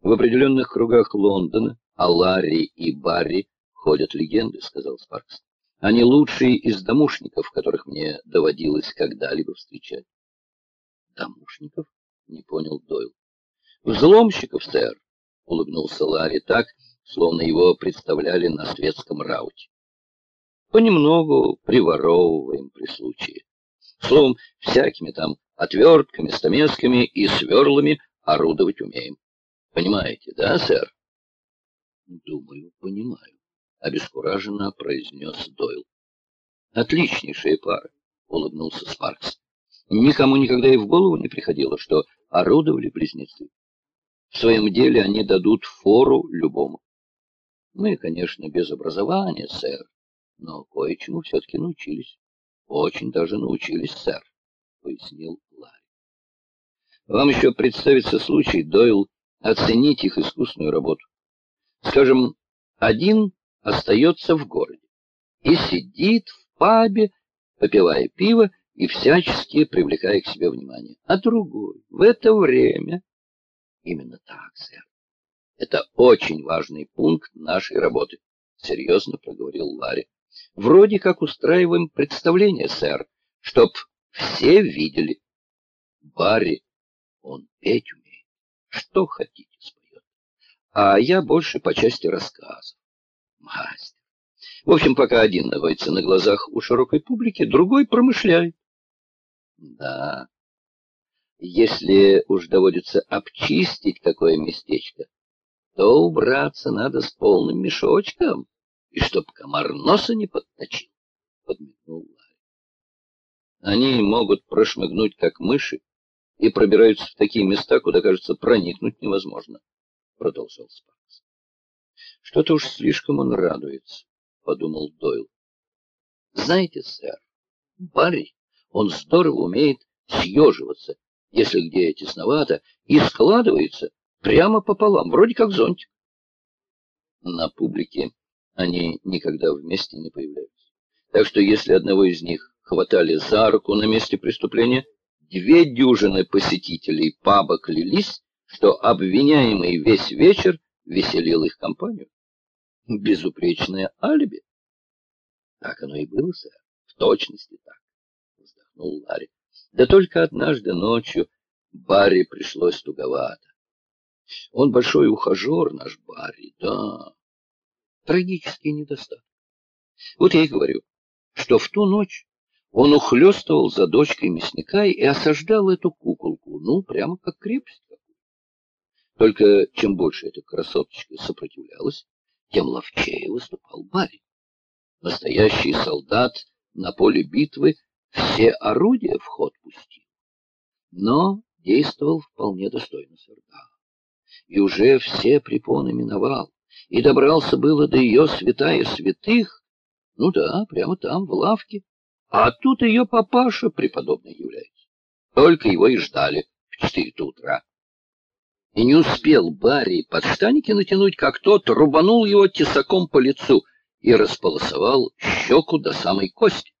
В определенных кругах Лондона о Ларри и Барри ходят легенды, — сказал Спаркс. Они лучшие из домушников, которых мне доводилось когда-либо встречать. Домушников? — не понял Дойл. Взломщиков, сэр, — улыбнулся Ларри так, словно его представляли на светском рауте. Понемногу приворовываем при случае. Словом, всякими там отвертками, стамесками и сверлами орудовать умеем. Понимаете, да, сэр? Думаю, понимаю, обескураженно произнес Дойл. Отличнейшая пара, улыбнулся Спаркс. Никому никогда и в голову не приходило, что орудовали близнецы. В своем деле они дадут фору любому. Мы, конечно, без образования, сэр, но кое-чему все-таки научились. Очень даже научились, сэр, — пояснил Ларри. Вам еще представится случай, Дойл, оценить их искусную работу. Скажем, один остается в городе и сидит в пабе, попивая пиво и всячески привлекая к себе внимание. А другой в это время... Именно так, сэр. Это очень важный пункт нашей работы, — серьезно проговорил Ларри. Вроде как устраиваем представление, сэр, чтоб все видели. Барри, он петь умеет. Что хотите, споет. А я больше по части рассказов. Мастер. В общем, пока один находится на глазах у широкой публики, другой промышляет. Да. Если уж доводится обчистить такое местечко, то убраться надо с полным мешочком и чтоб комар носа не подточил, — подмигнул Ларри. Они могут прошмыгнуть, как мыши, и пробираются в такие места, куда, кажется, проникнуть невозможно, — продолжал Спаркс. Что-то уж слишком он радуется, — подумал Дойл. Знаете, сэр, Барри, он здорово умеет съеживаться, если где тесновато, и складывается прямо пополам, вроде как зонтик. На публике они никогда вместе не появляются. Так что если одного из них хватали за руку на месте преступления, две дюжины посетителей паба клялись, что обвиняемый весь вечер веселил их компанию. Безупречное алиби. Так оно и было, сэр, в точности так, вздохнул Ларри. Да только однажды ночью Барри пришлось туговато. Он большой ухажер, наш Барри, да, трагический недостаток. Вот я и говорю, что в ту ночь он ухлёстывал за дочкой мясника и осаждал эту куколку, ну, прямо как крепость. Только чем больше эта красоточка сопротивлялась, тем ловчее выступал Барри. Настоящий солдат на поле битвы все орудия в ход пустил, но действовал вполне достойно сорда. И уже все препоны миновал и добрался было до ее святая святых, ну да, прямо там, в лавке. А тут ее папаша преподобный является. Только его и ждали в четыре утра. И не успел Барри подштаники натянуть, как тот рубанул его тесаком по лицу и располосовал щеку до самой кости.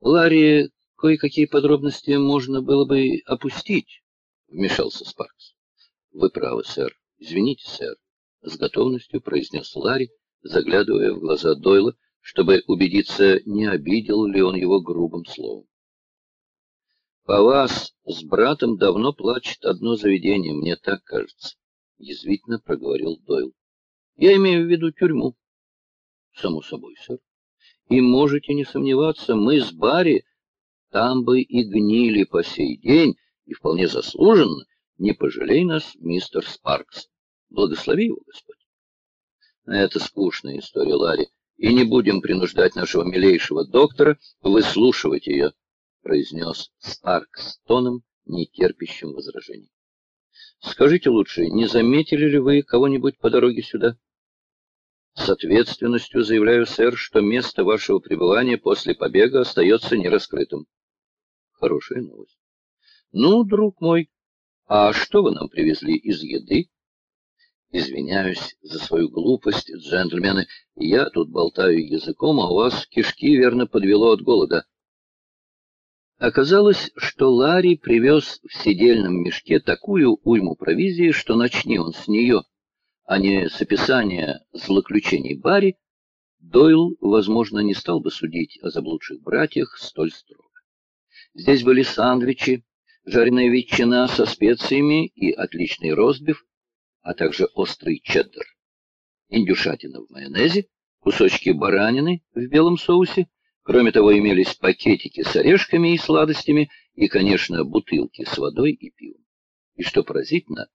Ларри, кое-какие подробности можно было бы опустить, — вмешался Спаркс. — Вы правы, сэр. Извините, сэр. — с готовностью произнес Ларри, заглядывая в глаза Дойла, чтобы убедиться, не обидел ли он его грубым словом. «По вас с братом давно плачет одно заведение, мне так кажется», — язвительно проговорил Дойл. «Я имею в виду тюрьму». «Само собой, сэр. И можете не сомневаться, мы с Барри там бы и гнили по сей день, и вполне заслуженно, не пожалей нас, мистер Спаркс». Благослови его, Господь. Это скучная история, Ларри, и не будем принуждать нашего милейшего доктора выслушивать ее, произнес Спарк с тоном, не терпящим возражений. Скажите лучше, не заметили ли вы кого-нибудь по дороге сюда? С ответственностью заявляю, сэр, что место вашего пребывания после побега остается нераскрытым. Хорошая новость. Ну, друг мой, а что вы нам привезли из еды? Извиняюсь за свою глупость, джентльмены. Я тут болтаю языком, а у вас кишки верно подвело от голода. Оказалось, что Ларри привез в сидельном мешке такую уйму провизии, что начни он с нее, а не с описания злоключений Барри, Дойл, возможно, не стал бы судить о заблудших братьях столь строго. Здесь были сандвичи, жареная ветчина со специями и отличный ростбиф, а также острый чеддер, индюшатина в майонезе, кусочки баранины в белом соусе, Кроме того, имелись пакетики с орешками и сладостями, и, конечно, бутылки с водой и пивом. И что поразительно,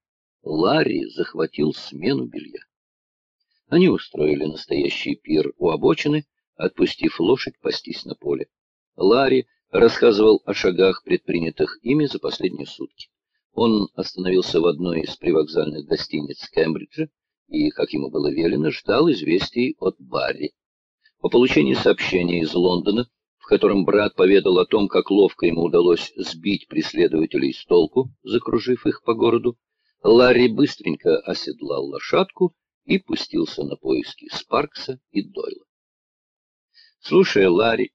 Ларри захватил смену белья. Они устроили настоящий пир у обочины, отпустив лошадь пастись на поле. Ларри рассказывал о шагах, предпринятых ими за последние сутки. Он остановился в одной из привокзальных гостиниц Кембриджа и, как ему было велено, ждал известий от Барри. По получении сообщения из Лондона, в котором брат поведал о том, как ловко ему удалось сбить преследователей с толку, закружив их по городу, Ларри быстренько оседлал лошадку и пустился на поиски Спаркса и Дойла. Слушая Ларри,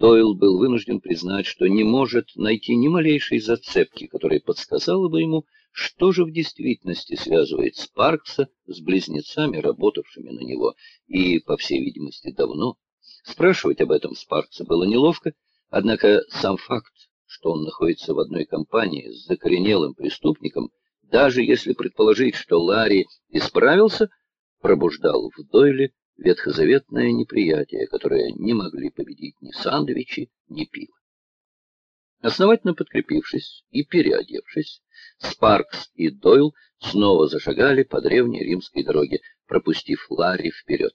Дойл был вынужден признать, что не может найти ни малейшей зацепки, которая подсказала бы ему, что же в действительности связывает Спаркса с близнецами, работавшими на него, и, по всей видимости, давно? Спрашивать об этом Спаркса было неловко, однако сам факт, что он находится в одной компании с закоренелым преступником, даже если предположить, что Ларри исправился, пробуждал в Дойле ветхозаветное неприятие, которое не могли победить ни сандвичи, ни пиво. Основательно подкрепившись и переодевшись, Спаркс и Дойл снова зашагали по древней римской дороге, пропустив Ларри вперед.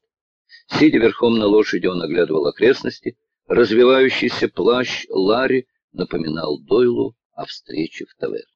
Сидя верхом на лошади, он оглядывал окрестности. Развивающийся плащ Ларри напоминал Дойлу о встрече в таверне.